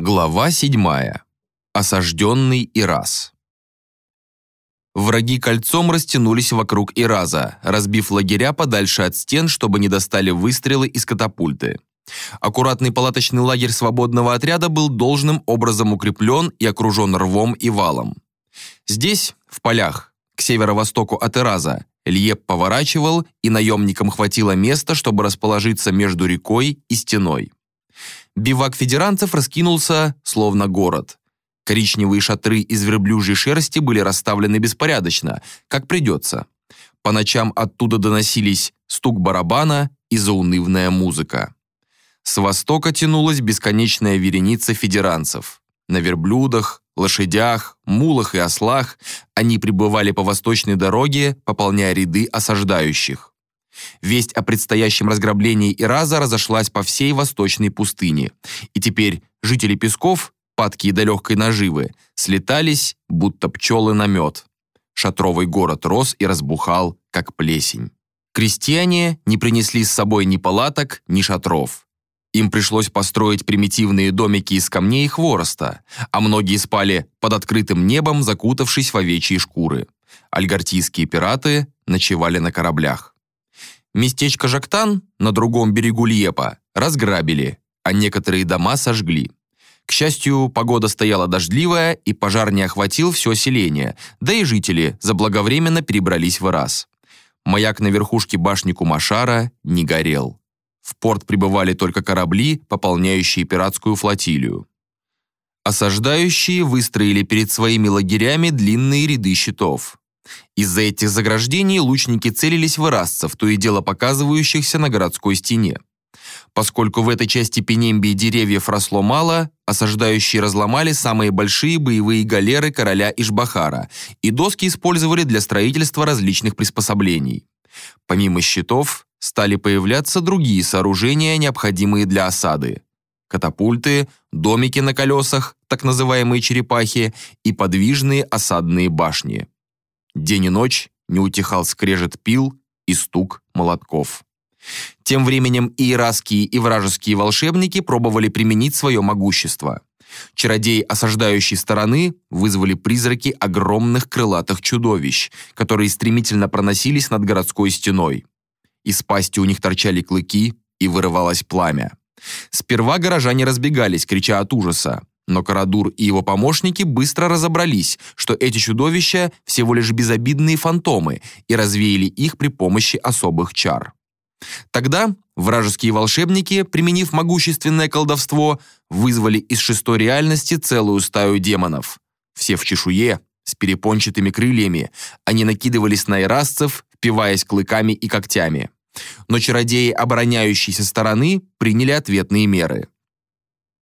Глава 7. Осажденный Ираз. Враги кольцом растянулись вокруг Ираза, разбив лагеря подальше от стен, чтобы не достали выстрелы из катапульты. Аккуратный палаточный лагерь свободного отряда был должным образом укреплен и окружен рвом и валом. Здесь, в полях, к северо-востоку от Ираза, Льеп поворачивал, и наемникам хватило места, чтобы расположиться между рекой и стеной. Бивак федеранцев раскинулся, словно город. Коричневые шатры из верблюжьей шерсти были расставлены беспорядочно, как придется. По ночам оттуда доносились стук барабана и заунывная музыка. С востока тянулась бесконечная вереница федеранцев. На верблюдах, лошадях, мулах и ослах они прибывали по восточной дороге, пополняя ряды осаждающих. Весть о предстоящем разграблении Ираза разошлась по всей восточной пустыне, и теперь жители Песков, падкие до легкой наживы, слетались, будто пчелы на мед. Шатровый город рос и разбухал, как плесень. Крестьяне не принесли с собой ни палаток, ни шатров. Им пришлось построить примитивные домики из камней и хвороста, а многие спали под открытым небом, закутавшись в овечьи шкуры. Альгартийские пираты ночевали на кораблях. Местечко Жактан на другом берегу Льепа разграбили, а некоторые дома сожгли. К счастью, погода стояла дождливая, и пожар не охватил все селение, да и жители заблаговременно перебрались в раз. Маяк на верхушке башни Кумашара не горел. В порт прибывали только корабли, пополняющие пиратскую флотилию. Осаждающие выстроили перед своими лагерями длинные ряды щитов. Из-за этих заграждений лучники целились в ирасцев, то и дело показывающихся на городской стене. Поскольку в этой части Пенембии деревьев росло мало, осаждающие разломали самые большие боевые галеры короля Ишбахара, и доски использовали для строительства различных приспособлений. Помимо щитов, стали появляться другие сооружения, необходимые для осады. Катапульты, домики на колесах, так называемые черепахи, и подвижные осадные башни. День и ночь не утихал скрежет пил и стук молотков. Тем временем и иракские, и вражеские волшебники пробовали применить свое могущество. Чародеи осаждающей стороны вызвали призраки огромных крылатых чудовищ, которые стремительно проносились над городской стеной. Из пасти у них торчали клыки, и вырывалось пламя. Сперва горожане разбегались, крича от ужаса. Но Карадур и его помощники быстро разобрались, что эти чудовища всего лишь безобидные фантомы и развеяли их при помощи особых чар. Тогда вражеские волшебники, применив могущественное колдовство, вызвали из шестой реальности целую стаю демонов. Все в чешуе, с перепончатыми крыльями, они накидывались на ирасцев, впиваясь клыками и когтями. Но чародеи обороняющейся стороны приняли ответные меры.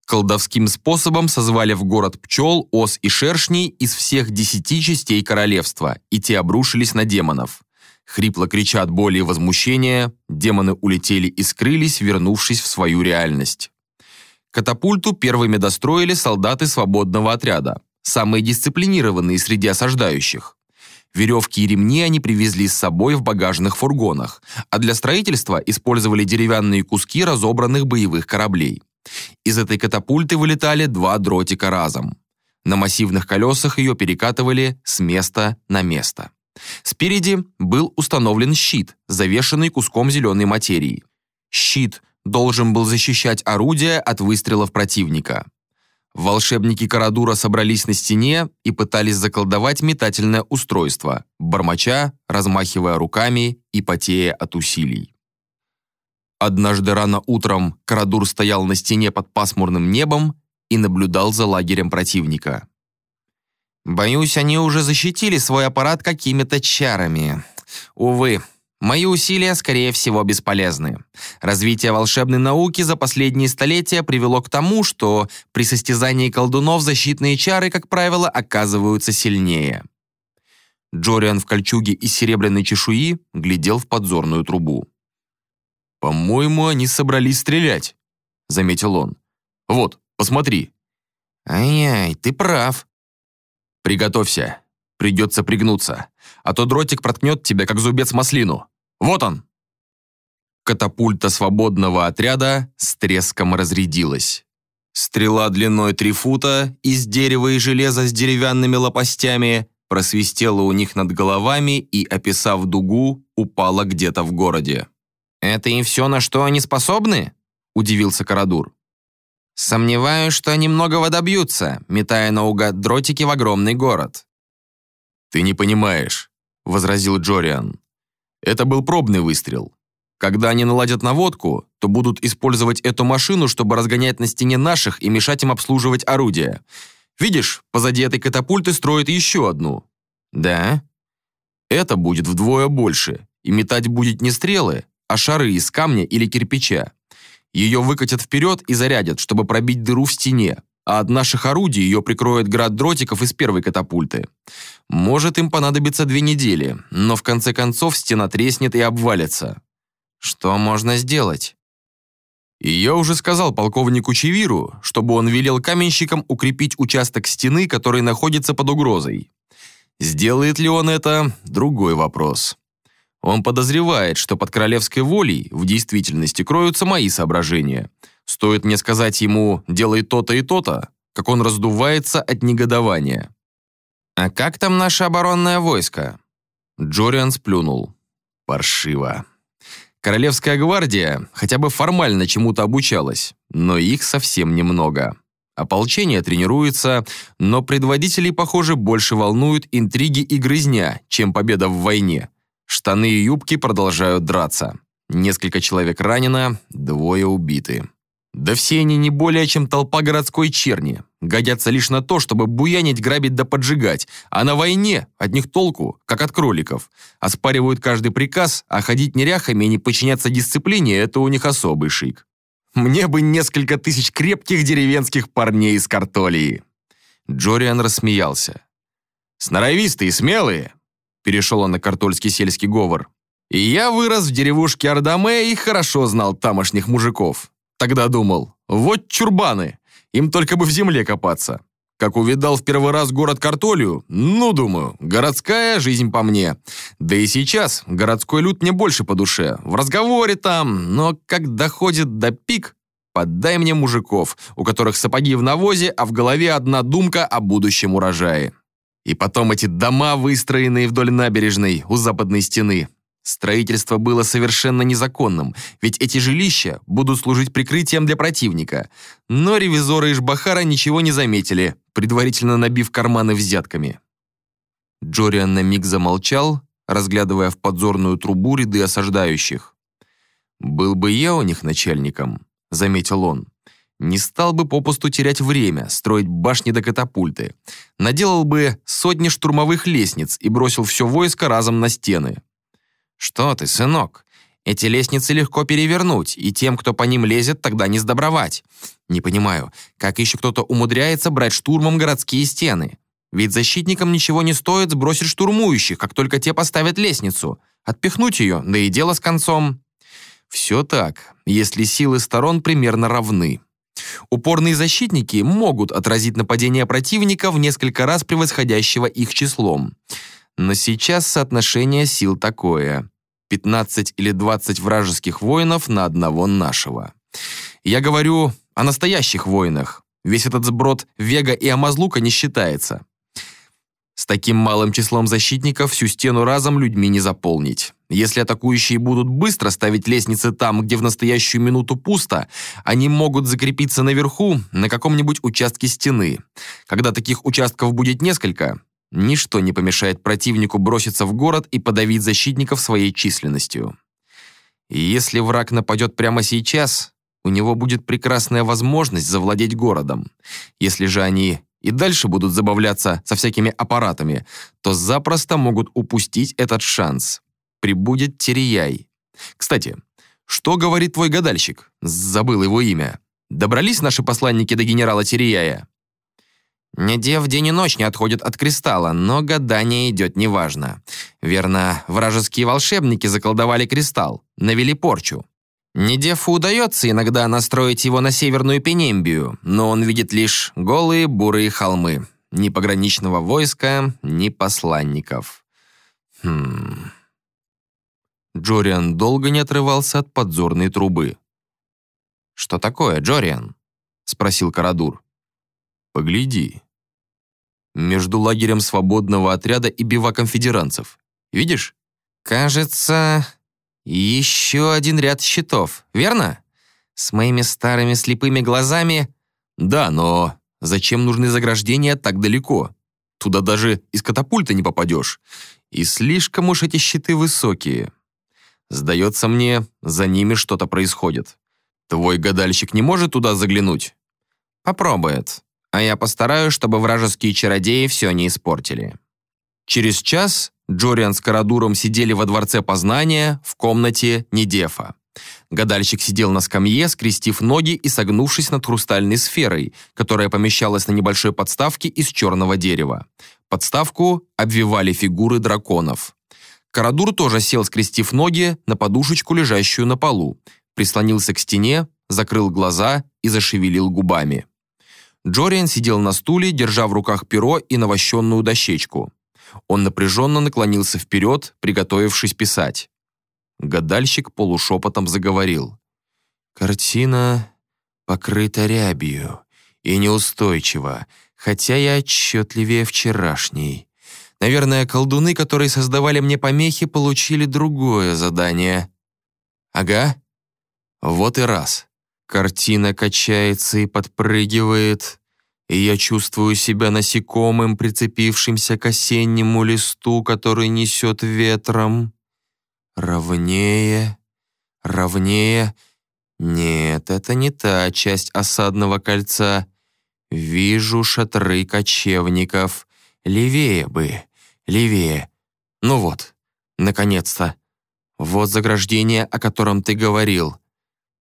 Колдовским способом созвали в город пчел, ос и шершней из всех десяти частей королевства, и те обрушились на демонов. Хрипло крича от боли и возмущения, демоны улетели и скрылись, вернувшись в свою реальность. Катапульту первыми достроили солдаты свободного отряда, самые дисциплинированные среди осаждающих. Веревки и ремни они привезли с собой в багажных фургонах, а для строительства использовали деревянные куски разобранных боевых кораблей. Из этой катапульты вылетали два дротика разом. На массивных колесах ее перекатывали с места на место. Спереди был установлен щит, завешенный куском зеленой материи. Щит должен был защищать орудие от выстрелов противника. Волшебники Карадура собрались на стене и пытались заколдовать метательное устройство, бормоча, размахивая руками и потея от усилий. Однажды рано утром Карадур стоял на стене под пасмурным небом и наблюдал за лагерем противника. «Боюсь, они уже защитили свой аппарат какими-то чарами. Увы, мои усилия, скорее всего, бесполезны. Развитие волшебной науки за последние столетия привело к тому, что при состязании колдунов защитные чары, как правило, оказываются сильнее». Джориан в кольчуге из серебряной чешуи глядел в подзорную трубу. «По-моему, они собрались стрелять», — заметил он. «Вот, посмотри». «Ай-яй, ты прав». «Приготовься. Придется пригнуться, а то дротик проткнет тебя, как зубец маслину. Вот он!» Катапульта свободного отряда с треском разрядилась. Стрела длиной три фута, из дерева и железа с деревянными лопастями, просвистела у них над головами и, описав дугу, упала где-то в городе. «Это и все, на что они способны?» – удивился Карадур. «Сомневаюсь, что они многого добьются, метая наугад дротики в огромный город». «Ты не понимаешь», – возразил Джориан. «Это был пробный выстрел. Когда они наладят наводку, то будут использовать эту машину, чтобы разгонять на стене наших и мешать им обслуживать орудия. Видишь, позади этой катапульты строят еще одну. Да? Это будет вдвое больше, и метать будет не стрелы, а шары из камня или кирпича. Ее выкатят вперед и зарядят, чтобы пробить дыру в стене, а от наших орудий ее прикроет град дротиков из первой катапульты. Может, им понадобится две недели, но в конце концов стена треснет и обвалится. Что можно сделать? И я уже сказал полковнику Чевиру, чтобы он велел каменщикам укрепить участок стены, который находится под угрозой. Сделает ли он это – другой вопрос. Он подозревает, что под королевской волей в действительности кроются мои соображения. Стоит мне сказать ему «делай то-то и то-то», как он раздувается от негодования. «А как там наше оборонное войско?» Джориан сплюнул. «Паршиво». Королевская гвардия хотя бы формально чему-то обучалась, но их совсем немного. Ополчение тренируется, но предводителей, похоже, больше волнуют интриги и грызня, чем победа в войне. Штаны и юбки продолжают драться. Несколько человек ранено, двое убиты. Да все они не более, чем толпа городской черни. Годятся лишь на то, чтобы буянить, грабить да поджигать. А на войне от них толку, как от кроликов. Оспаривают каждый приказ, а ходить неряхами и не подчиняться дисциплине – это у них особый шик. Мне бы несколько тысяч крепких деревенских парней из картолии. Джориан рассмеялся. «Сноровистые, смелые!» Перешел он на картольский сельский говор. «И я вырос в деревушке Ардаме и хорошо знал тамошних мужиков. Тогда думал, вот чурбаны, им только бы в земле копаться. Как увидал в первый раз город Картолию, ну, думаю, городская жизнь по мне. Да и сейчас городской люд мне больше по душе. В разговоре там, но как доходит до пик, подай мне мужиков, у которых сапоги в навозе, а в голове одна думка о будущем урожае. И потом эти дома, выстроенные вдоль набережной, у западной стены. Строительство было совершенно незаконным, ведь эти жилища будут служить прикрытием для противника. Но ревизоры Ишбахара ничего не заметили, предварительно набив карманы взятками. Джориан на миг замолчал, разглядывая в подзорную трубу ряды осаждающих. «Был бы я у них начальником», — заметил он, «не стал бы попусту терять время, строить башни до катапульты. Наделал бы сотни штурмовых лестниц и бросил все войско разом на стены». «Что ты, сынок? Эти лестницы легко перевернуть, и тем, кто по ним лезет, тогда не сдобровать. Не понимаю, как еще кто-то умудряется брать штурмом городские стены? Ведь защитникам ничего не стоит сбросить штурмующих, как только те поставят лестницу. Отпихнуть ее, да и дело с концом». «Все так, если силы сторон примерно равны», Упорные защитники могут отразить нападение противника в несколько раз превосходящего их числом. Но сейчас соотношение сил такое. 15 или 20 вражеских воинов на одного нашего. Я говорю о настоящих воинах. Весь этот сброд Вега и Амазлука не считается. С таким малым числом защитников всю стену разом людьми не заполнить. Если атакующие будут быстро ставить лестницы там, где в настоящую минуту пусто, они могут закрепиться наверху на каком-нибудь участке стены. Когда таких участков будет несколько, Ничто не помешает противнику броситься в город и подавить защитников своей численностью. Если враг нападет прямо сейчас, у него будет прекрасная возможность завладеть городом. Если же они и дальше будут забавляться со всякими аппаратами, то запросто могут упустить этот шанс. Прибудет Терияй. Кстати, что говорит твой гадальщик? Забыл его имя. Добрались наши посланники до генерала Терияя? Неде в день и ночь не отходит от кристалла, но гадание идет неважно. Верно, вражеские волшебники заколдовали кристалл, навели порчу. Недефу удается иногда настроить его на северную Пенембию, но он видит лишь голые бурые холмы. Ни пограничного войска, ни посланников. Хм... Джориан долго не отрывался от подзорной трубы. «Что такое, Джориан?» спросил Карадур. «Погляди. Между лагерем свободного отряда и биваком федеранцев. Видишь?» «Кажется, еще один ряд щитов, верно? С моими старыми слепыми глазами...» «Да, но зачем нужны заграждения так далеко? Туда даже из катапульта не попадешь. И слишком уж эти щиты высокие. Сдается мне, за ними что-то происходит. Твой гадальщик не может туда заглянуть?» «Попробует. А я постараюсь, чтобы вражеские чародеи все не испортили». Через час Джориан с Карадуром сидели во дворце познания в комнате Недефа. Гадальщик сидел на скамье, скрестив ноги и согнувшись над хрустальной сферой, которая помещалась на небольшой подставке из черного дерева. Подставку обвивали фигуры драконов. Карадур тоже сел, скрестив ноги, на подушечку, лежащую на полу, прислонился к стене, закрыл глаза и зашевелил губами. Джориан сидел на стуле, держа в руках перо и навощенную дощечку. Он напряженно наклонился вперед, приготовившись писать. Гадальщик полушепотом заговорил. «Картина покрыта рябью и неустойчива, хотя и отчетливее вчерашней. Наверное, колдуны, которые создавали мне помехи, получили другое задание. Ага, вот и раз. Картина качается и подпрыгивает, и я чувствую себя насекомым, прицепившимся к осеннему листу, который несет ветром. Ровнее, ровнее. Нет, это не та часть осадного кольца. Вижу шатры кочевников. Левее бы, левее. Ну вот, наконец-то. Вот заграждение, о котором ты говорил.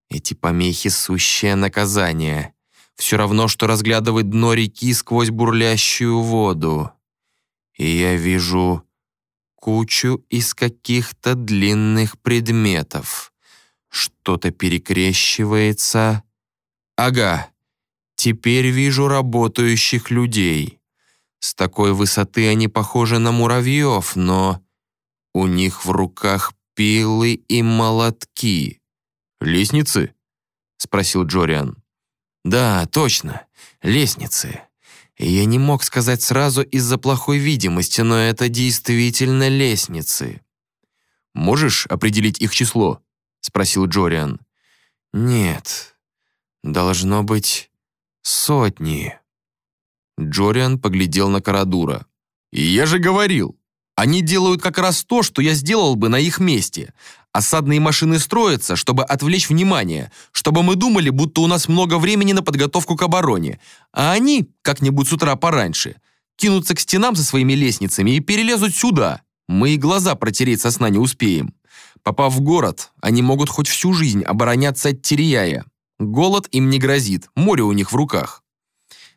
Эти помехи — сущее наказание. Все равно, что разглядывать дно реки сквозь бурлящую воду. И я вижу кучу из каких-то длинных предметов. Что-то перекрещивается. Ага, теперь вижу работающих людей. С такой высоты они похожи на муравьев, но у них в руках пилы и молотки. «Лестницы?» — спросил Джориан. «Да, точно, лестницы. Я не мог сказать сразу из-за плохой видимости, но это действительно лестницы». «Можешь определить их число?» — спросил Джориан. «Нет, должно быть сотни». Джориан поглядел на Карадура. «Я же говорил, они делают как раз то, что я сделал бы на их месте. Осадные машины строятся, чтобы отвлечь внимание, чтобы мы думали, будто у нас много времени на подготовку к обороне, а они, как-нибудь с утра пораньше, кинутся к стенам со своими лестницами и перелезут сюда. Мы и глаза протереть со сна не успеем. Попав в город, они могут хоть всю жизнь обороняться от Терияя. Голод им не грозит, море у них в руках.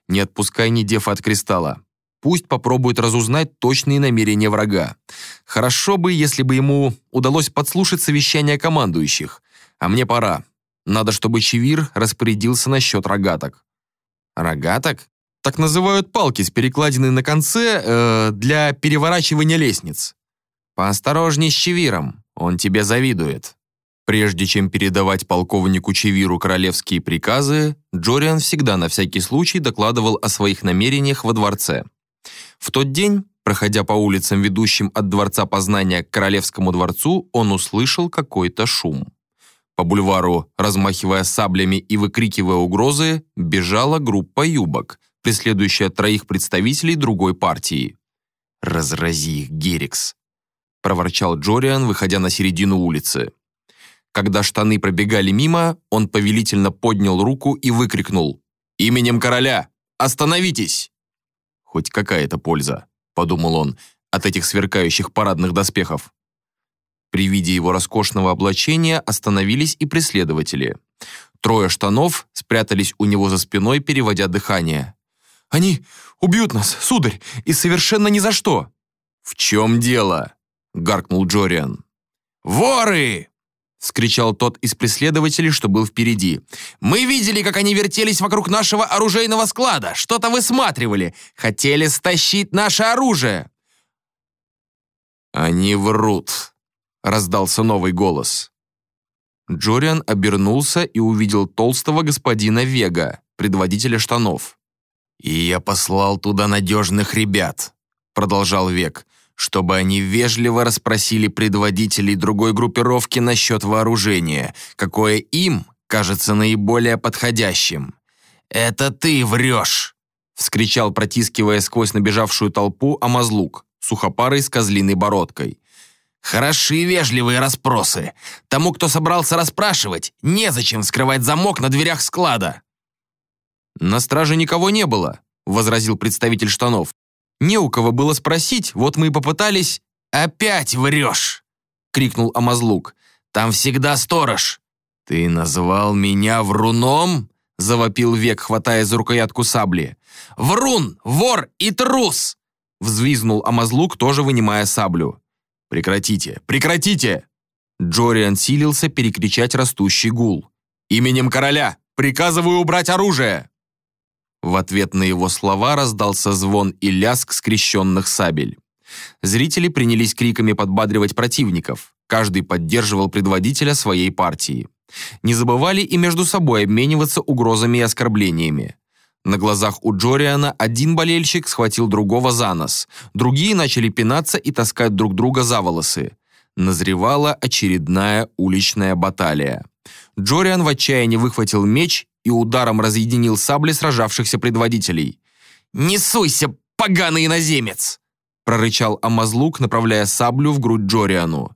Не отпускай ни дефа от кристалла. Пусть попробует разузнать точные намерения врага. Хорошо бы, если бы ему удалось подслушать совещание командующих. А мне пора. Надо, чтобы Чевир распорядился насчет рогаток. Рогаток? Так называют палки с перекладиной на конце э, для переворачивания лестниц. Поосторожней с Чевиром, он тебе завидует. Прежде чем передавать полковнику Чевиру королевские приказы, Джориан всегда на всякий случай докладывал о своих намерениях во дворце. В тот день, проходя по улицам, ведущим от Дворца Познания к Королевскому дворцу, он услышал какой-то шум. По бульвару, размахивая саблями и выкрикивая угрозы, бежала группа юбок, преследующая троих представителей другой партии. «Разрази их, Герикс!» – проворчал Джориан, выходя на середину улицы. Когда штаны пробегали мимо, он повелительно поднял руку и выкрикнул «Именем короля! Остановитесь!» Хоть какая-то польза, подумал он, от этих сверкающих парадных доспехов. При виде его роскошного облачения остановились и преследователи. Трое штанов спрятались у него за спиной, переводя дыхание. «Они убьют нас, сударь, и совершенно ни за что!» «В чем дело?» — гаркнул Джориан. «Воры!» — скричал тот из преследователей, что был впереди. «Мы видели, как они вертелись вокруг нашего оружейного склада, что-то высматривали, хотели стащить наше оружие». «Они врут», — раздался новый голос. Джориан обернулся и увидел толстого господина Вега, предводителя штанов. «И я послал туда надежных ребят», — продолжал Век, «чтобы они вежливо расспросили предводителей другой группировки насчет вооружения, какое им кажется наиболее подходящим. «Это ты врешь!» — вскричал, протискивая сквозь набежавшую толпу Амазлук, сухопарый с козлиной бородкой. «Хороши вежливые расспросы. Тому, кто собрался расспрашивать, незачем вскрывать замок на дверях склада». «На страже никого не было», — возразил представитель штанов. «Не у кого было спросить, вот мы и попытались...» «Опять врешь!» — крикнул Амазлук. «Там всегда сторож!» «Ты назвал меня вруном?» — завопил Век, хватая за рукоятку сабли. «Врун! Вор и трус!» — взвизнул Амазлук, тоже вынимая саблю. «Прекратите! Прекратите!» Джориан силился перекричать растущий гул. «Именем короля! Приказываю убрать оружие!» В ответ на его слова раздался звон и ляск скрещенных сабель. Зрители принялись криками подбадривать противников. Каждый поддерживал предводителя своей партии. Не забывали и между собой обмениваться угрозами и оскорблениями. На глазах у Джориана один болельщик схватил другого за нос, другие начали пинаться и таскать друг друга за волосы. Назревала очередная уличная баталия. Джориан в отчаянии выхватил меч и ударом разъединил сабли сражавшихся предводителей. «Не суйся, поганый иноземец!» прорычал Амазлук, направляя саблю в грудь Джориану.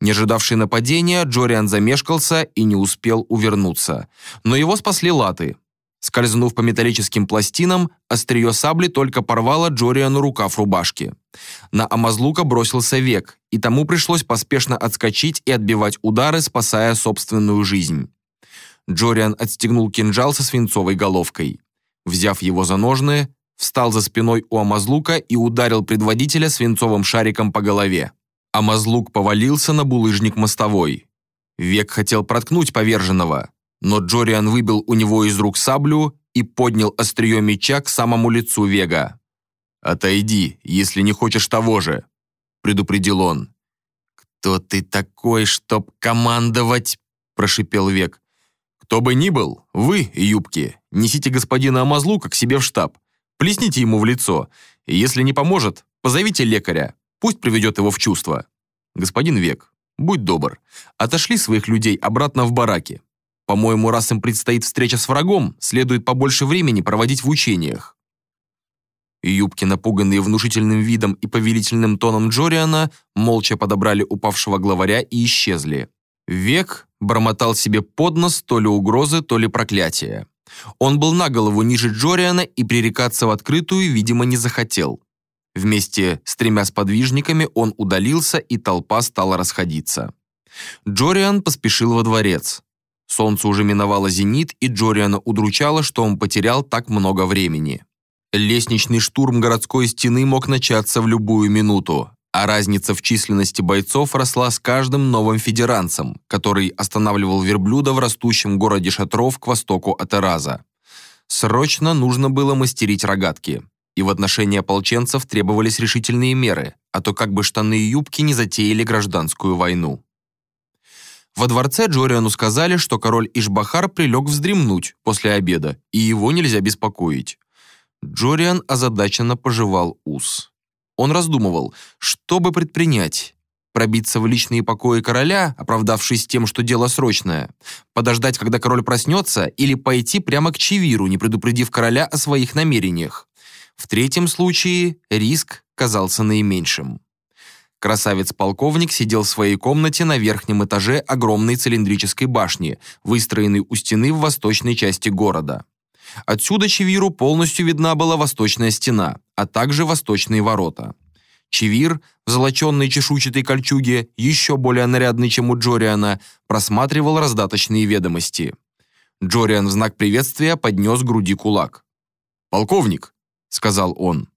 Не ожидавший нападения, Джориан замешкался и не успел увернуться. Но его спасли латы. Скользнув по металлическим пластинам, острие сабли только порвало Джориану рукав рубашки. На Амазлука бросился век, и тому пришлось поспешно отскочить и отбивать удары, спасая собственную жизнь. Джориан отстегнул кинжал со свинцовой головкой. Взяв его за ножны, встал за спиной у Амазлука и ударил предводителя свинцовым шариком по голове а Мазлук повалился на булыжник мостовой. Век хотел проткнуть поверженного, но Джориан выбил у него из рук саблю и поднял острие меча к самому лицу Вега. «Отойди, если не хочешь того же», — предупредил он. «Кто ты такой, чтоб командовать?» — прошипел Век. «Кто бы ни был, вы, юбки, несите господина Амазлука к себе в штаб, плесните ему в лицо, и если не поможет, позовите лекаря, Пусть приведет его в чувство. Господин Век, будь добр, отошли своих людей обратно в бараки. По-моему, раз им предстоит встреча с врагом, следует побольше времени проводить в учениях. Юбки, напуганные внушительным видом и повелительным тоном Джориана, молча подобрали упавшего главаря и исчезли. Век бормотал себе под нос то ли угрозы, то ли проклятия. Он был на голову ниже Джориана и пререкаться в открытую, видимо, не захотел. Вместе с тремя сподвижниками он удалился, и толпа стала расходиться. Джориан поспешил во дворец. Солнце уже миновало зенит, и Джориана удручало, что он потерял так много времени. Лестничный штурм городской стены мог начаться в любую минуту, а разница в численности бойцов росла с каждым новым федеранцем, который останавливал верблюда в растущем городе Шатров к востоку от Эраза. Срочно нужно было мастерить рогатки и в отношении ополченцев требовались решительные меры, а то как бы штаны и юбки не затеяли гражданскую войну. Во дворце Джориану сказали, что король Ишбахар прилег вздремнуть после обеда, и его нельзя беспокоить. Джориан озадаченно пожевал ус. Он раздумывал, что бы предпринять. Пробиться в личные покои короля, оправдавшись тем, что дело срочное, подождать, когда король проснется, или пойти прямо к Чевиру, не предупредив короля о своих намерениях. В третьем случае риск казался наименьшим. Красавец-полковник сидел в своей комнате на верхнем этаже огромной цилиндрической башни, выстроенной у стены в восточной части города. Отсюда Чевиру полностью видна была восточная стена, а также восточные ворота. Чевир, в золоченной чешуйчатой кольчуге, еще более нарядный, чем у Джориана, просматривал раздаточные ведомости. Джориан в знак приветствия поднес груди кулак. «Полковник!» — сказал он.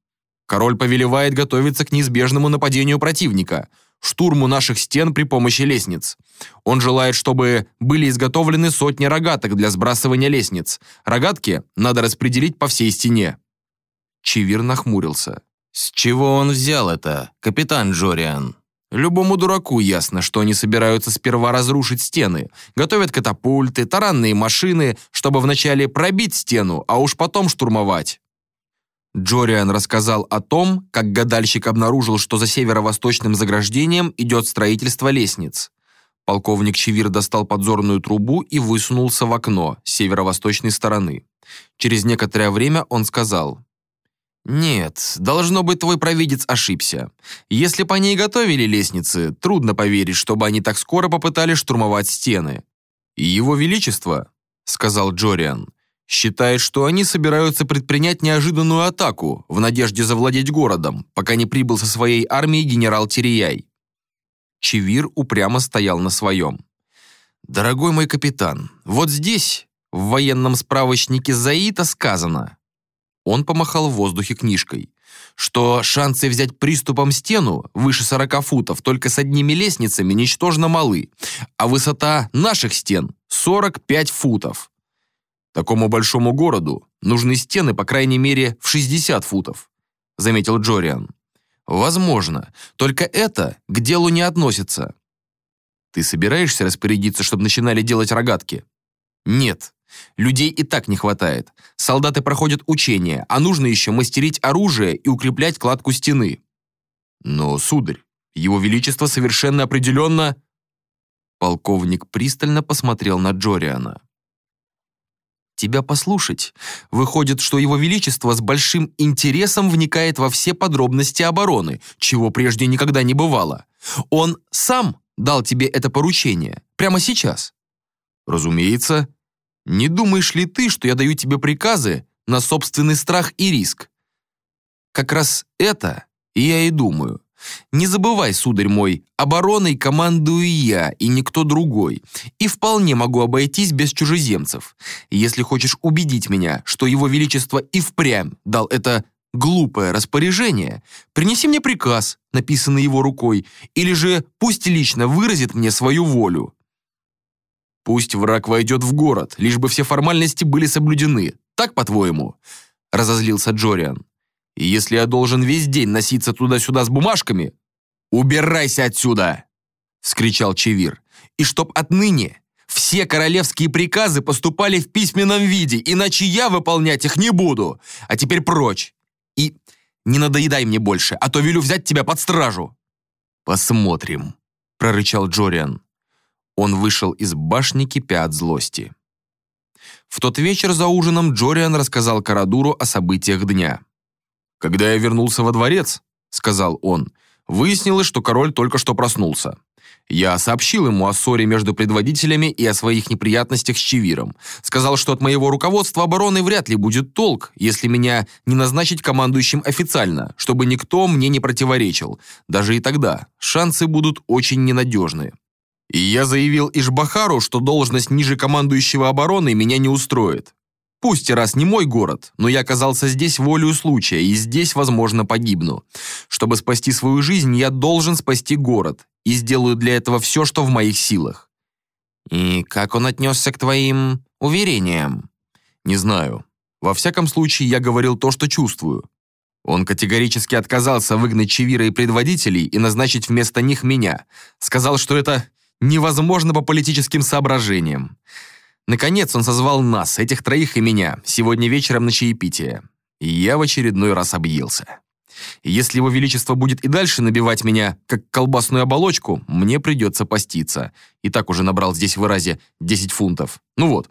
«Король повелевает готовиться к неизбежному нападению противника, штурму наших стен при помощи лестниц. Он желает, чтобы были изготовлены сотни рогаток для сбрасывания лестниц. Рогатки надо распределить по всей стене». Чивир нахмурился. «С чего он взял это, капитан Джориан?» Любому дураку ясно, что они собираются сперва разрушить стены, готовят катапульты, таранные машины, чтобы вначале пробить стену, а уж потом штурмовать. Джориан рассказал о том, как гадальщик обнаружил, что за северо-восточным заграждением идет строительство лестниц. Полковник Чевир достал подзорную трубу и высунулся в окно с северо-восточной стороны. Через некоторое время он сказал, «Нет, должно быть, твой провидец ошибся. Если по ней готовили лестницы, трудно поверить, чтобы они так скоро попытались штурмовать стены. Его величество, — сказал Джориан, — считает, что они собираются предпринять неожиданную атаку в надежде завладеть городом, пока не прибыл со своей армией генерал Терияй. Чевир упрямо стоял на своем. «Дорогой мой капитан, вот здесь, в военном справочнике Заита сказано...» Он помахал в воздухе книжкой, что шансы взять приступом стену выше 40 футов только с одними лестницами ничтожно малы, а высота наших стен 45 футов. Такому большому городу нужны стены, по крайней мере, в 60 футов, заметил Джориан. Возможно, только это к делу не относится. Ты собираешься распорядиться, чтобы начинали делать рогатки? Нет. Людей и так не хватает. Солдаты проходят учения, а нужно еще мастерить оружие и укреплять кладку стены. Но, сударь, его величество совершенно определенно... Полковник пристально посмотрел на Джориана. Тебя послушать, выходит, что его величество с большим интересом вникает во все подробности обороны, чего прежде никогда не бывало. Он сам дал тебе это поручение, прямо сейчас. Разумеется, не думаешь ли ты, что я даю тебе приказы на собственный страх и риск? Как раз это я и думаю. Не забывай, сударь мой, обороной командую я и никто другой, и вполне могу обойтись без чужеземцев. Если хочешь убедить меня, что его величество и впрямь дал это глупое распоряжение, принеси мне приказ, написанный его рукой, или же пусть лично выразит мне свою волю. Пусть враг войдет в город, лишь бы все формальности были соблюдены. Так, по-твоему?» — разозлился Джориан. «И если я должен весь день носиться туда-сюда с бумажками...» «Убирайся отсюда!» — вскричал Чевир. «И чтоб отныне все королевские приказы поступали в письменном виде, иначе я выполнять их не буду. А теперь прочь. И не надоедай мне больше, а то велю взять тебя под стражу». «Посмотрим», — прорычал Джориан. Он вышел из башни, кипя от злости. В тот вечер за ужином Джориан рассказал Карадуру о событиях дня. «Когда я вернулся во дворец», — сказал он, — «выяснилось, что король только что проснулся. Я сообщил ему о ссоре между предводителями и о своих неприятностях с Чевиром. Сказал, что от моего руководства обороны вряд ли будет толк, если меня не назначить командующим официально, чтобы никто мне не противоречил. Даже и тогда шансы будут очень ненадежные. И я заявил Ишбахару, что должность ниже командующего обороны меня не устроит. Пусть и раз не мой город, но я оказался здесь волею случая, и здесь, возможно, погибну. Чтобы спасти свою жизнь, я должен спасти город, и сделаю для этого все, что в моих силах. И как он отнесся к твоим уверениям? Не знаю. Во всяком случае, я говорил то, что чувствую. Он категорически отказался выгнать Чевира и предводителей и назначить вместо них меня. Сказал, что это невозможно по политическим соображениям. Наконец он созвал нас, этих троих и меня, сегодня вечером на чаепитие. И я в очередной раз объелся. Если его величество будет и дальше набивать меня, как колбасную оболочку, мне придется поститься. И так уже набрал здесь в Иразе 10 фунтов. Ну вот.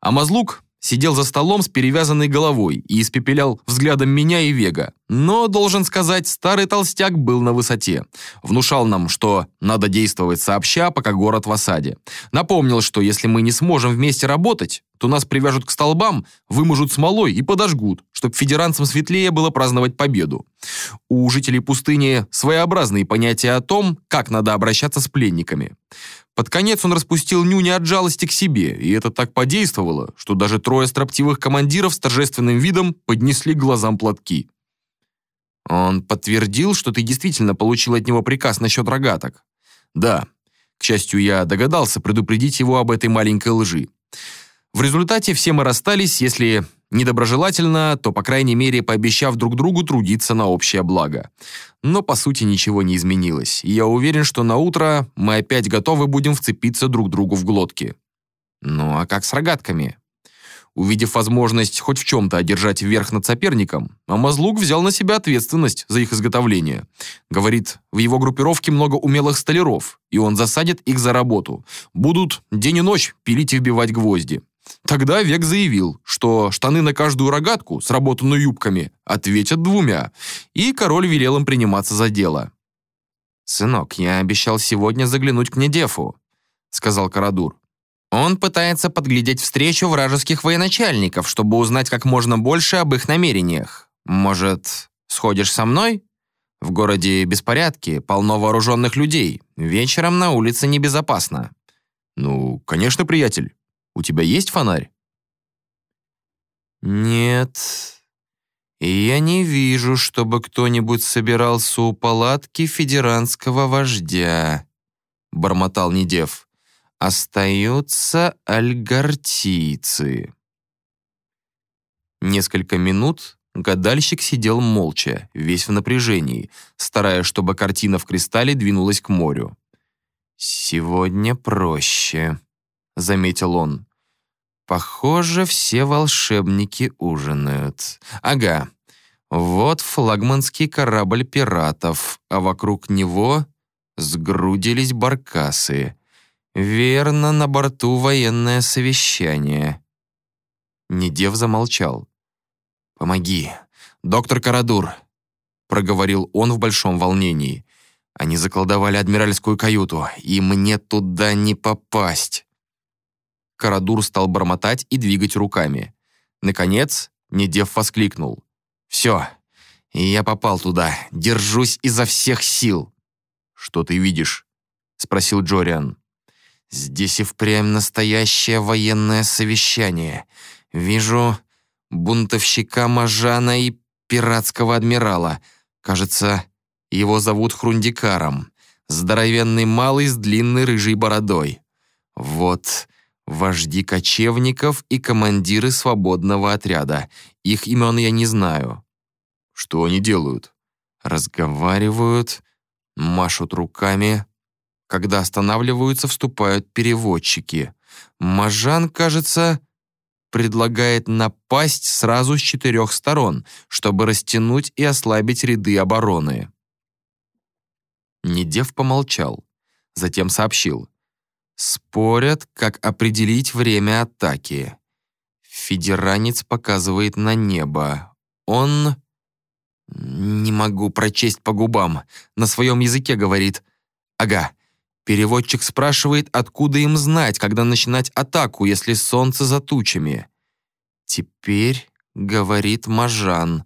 А Мазлук сидел за столом с перевязанной головой и испепелял взглядом меня и Вега. Но, должен сказать, старый толстяк был на высоте. Внушал нам, что надо действовать сообща, пока город в осаде. Напомнил, что если мы не сможем вместе работать, то нас привяжут к столбам, вымажут смолой и подожгут, чтобы федеранцам светлее было праздновать победу. У жителей пустыни своеобразные понятия о том, как надо обращаться с пленниками. Под конец он распустил нюни от жалости к себе, и это так подействовало, что даже трое строптивых командиров с торжественным видом поднесли глазам платки. Он подтвердил, что ты действительно получил от него приказ насчет рогаток. Да. К счастью, я догадался предупредить его об этой маленькой лжи. В результате все мы расстались, если недоброжелательно, то, по крайней мере, пообещав друг другу трудиться на общее благо. Но, по сути, ничего не изменилось, и я уверен, что на утро мы опять готовы будем вцепиться друг другу в глотки. Ну а как с рогатками? Увидев возможность хоть в чем-то одержать верх над соперником, Амазлук взял на себя ответственность за их изготовление. Говорит, в его группировке много умелых столяров, и он засадит их за работу. Будут день и ночь пилить и вбивать гвозди. Тогда Век заявил, что штаны на каждую рогатку, сработанную юбками, ответят двумя, и король велел им приниматься за дело. «Сынок, я обещал сегодня заглянуть к Недефу», — сказал Карадур. Он пытается подглядеть встречу вражеских военачальников, чтобы узнать как можно больше об их намерениях. Может, сходишь со мной? В городе беспорядки, полно вооруженных людей. Вечером на улице небезопасно. Ну, конечно, приятель. У тебя есть фонарь? Нет. Я не вижу, чтобы кто-нибудь собирался у палатки федеранского вождя, бормотал Недев. Остаются альгартийцы. Несколько минут гадальщик сидел молча, весь в напряжении, стараясь, чтобы картина в кристалле двинулась к морю. «Сегодня проще», — заметил он. «Похоже, все волшебники ужинают. Ага, вот флагманский корабль пиратов, а вокруг него сгрудились баркасы. «Верно, на борту военное совещание». Недев замолчал. «Помоги, доктор Карадур», — проговорил он в большом волнении. «Они заколдовали адмиральскую каюту, и мне туда не попасть». Карадур стал бормотать и двигать руками. Наконец, Недев воскликнул. «Все, я попал туда, держусь изо всех сил». «Что ты видишь?» — спросил Джориан. Здесь и впрямь настоящее военное совещание. Вижу бунтовщика Мажана и пиратского адмирала. Кажется, его зовут Хрундикаром. Здоровенный малый с длинной рыжей бородой. Вот вожди кочевников и командиры свободного отряда. Их имен я не знаю. Что они делают? Разговаривают, машут руками, когда останавливаются, вступают переводчики. Мажан, кажется, предлагает напасть сразу с четырех сторон, чтобы растянуть и ослабить ряды обороны. Недев помолчал, затем сообщил. Спорят, как определить время атаки. Федеранец показывает на небо. Он... Не могу прочесть по губам. На своем языке говорит. Ага, Переводчик спрашивает, откуда им знать, когда начинать атаку, если солнце за тучами. Теперь говорит Мажан.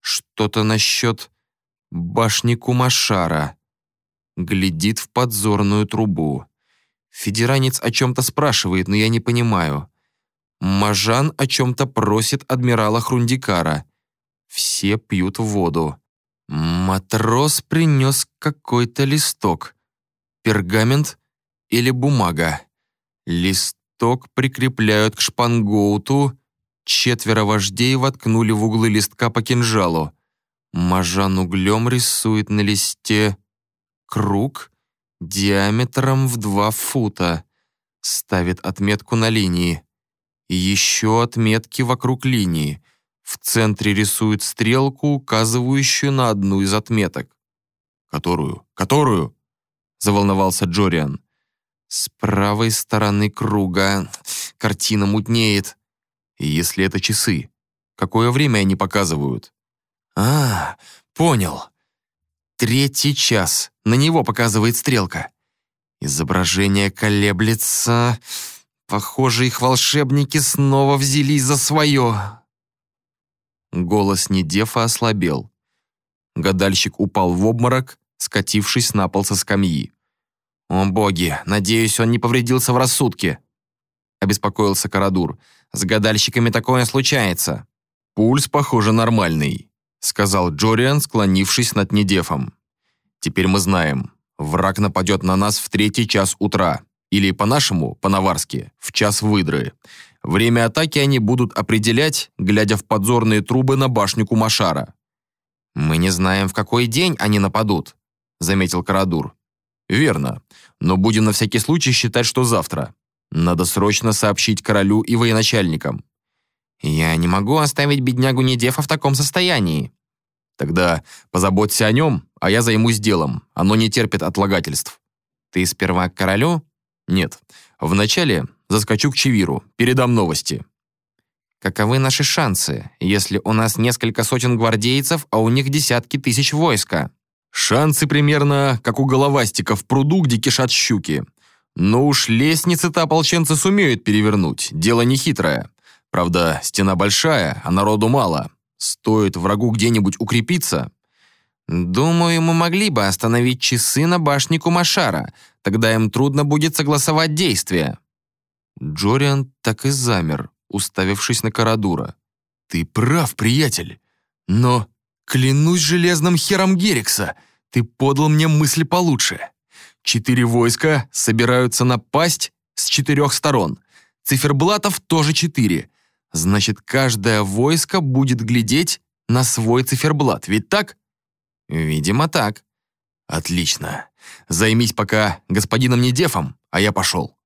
Что-то насчет башни Кумашара. Глядит в подзорную трубу. Федеранец о чем-то спрашивает, но я не понимаю. Мажан о чем-то просит адмирала Хрундикара. Все пьют воду. Матрос принес какой-то листок пергамент или бумага. Листок прикрепляют к шпангоуту, четверо вождей воткнули в углы листка по кинжалу. Мажан углем рисует на листе круг диаметром в два фута. Ставит отметку на линии. Еще отметки вокруг линии. В центре рисует стрелку, указывающую на одну из отметок. «Которую? Которую?» заволновался Джориан. С правой стороны круга картина мутнеет. И если это часы, какое время они показывают? А, понял. Третий час. На него показывает стрелка. Изображение колеблется. Похоже, их волшебники снова взялись за свое. Голос Недефа ослабел. Гадальщик упал в обморок, скатившись на пол со скамьи. «О боги, надеюсь, он не повредился в рассудке», — обеспокоился Карадур. «С гадальщиками такое случается». «Пульс, похоже, нормальный», — сказал Джориан, склонившись над Недефом. «Теперь мы знаем, враг нападет на нас в третий час утра, или по-нашему, по-наварски, в час выдры. Время атаки они будут определять, глядя в подзорные трубы на башню Кумашара. «Мы не знаем, в какой день они нападут», — заметил Карадур. «Верно. Но будем на всякий случай считать, что завтра. Надо срочно сообщить королю и военачальникам». «Я не могу оставить беднягу Недефа в таком состоянии». «Тогда позаботься о нем, а я займусь делом. Оно не терпит отлагательств». «Ты сперва к королю?» «Нет. Вначале заскочу к Чевиру, передам новости». «Каковы наши шансы, если у нас несколько сотен гвардейцев, а у них десятки тысяч войска?» «Шансы примерно, как у головастика в пруду, где кишат щуки. Но уж лестницы-то ополченцы сумеют перевернуть, дело нехитрое. Правда, стена большая, а народу мало. Стоит врагу где-нибудь укрепиться, «Думаю, мы могли бы остановить часы на башне Кумашара. Тогда им трудно будет согласовать действия». Джориан так и замер, уставившись на Карадура. «Ты прав, приятель. Но, клянусь железным хером Герикса, ты подал мне мысль получше. Четыре войска собираются напасть с четырех сторон. Циферблатов тоже четыре. Значит, каждое войско будет глядеть на свой циферблат, ведь так?» «Видимо, так». «Отлично. Займись пока господином Недефом, а я пошел».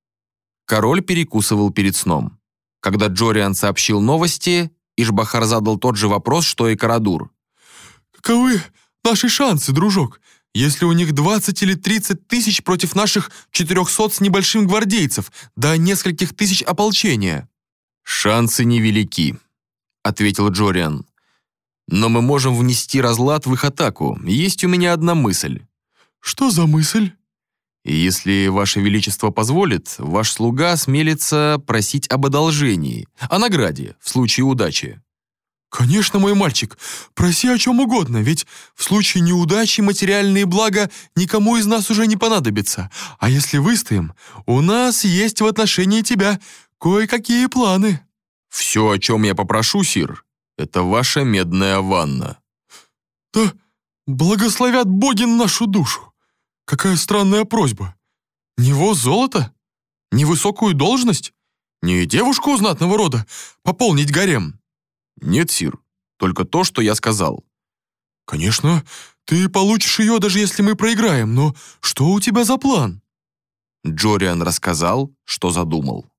Король перекусывал перед сном. Когда Джориан сообщил новости, Ишбахар задал тот же вопрос, что и Карадур. «Каковы наши шансы, дружок, если у них 20 или 30 тысяч против наших 400 с небольшим гвардейцев, да нескольких тысяч ополчения?» «Шансы невелики», — ответил Джориан. Но мы можем внести разлад в их атаку. Есть у меня одна мысль». «Что за мысль?» «Если Ваше Величество позволит, ваш слуга смелится просить об одолжении, о награде, в случае удачи». «Конечно, мой мальчик, проси о чем угодно, ведь в случае неудачи материальные блага никому из нас уже не понадобятся. А если выстоим, у нас есть в отношении тебя кое-какие планы». «Все, о чем я попрошу, Сир, это ваша медная ванна». «Да благословят боги нашу душу! Какая странная просьба! Него золото? Невысокую должность? Не девушку знатного рода? Пополнить гарем?» «Нет, Сир, только то, что я сказал». «Конечно, ты получишь ее, даже если мы проиграем, но что у тебя за план?» Джориан рассказал, что задумал.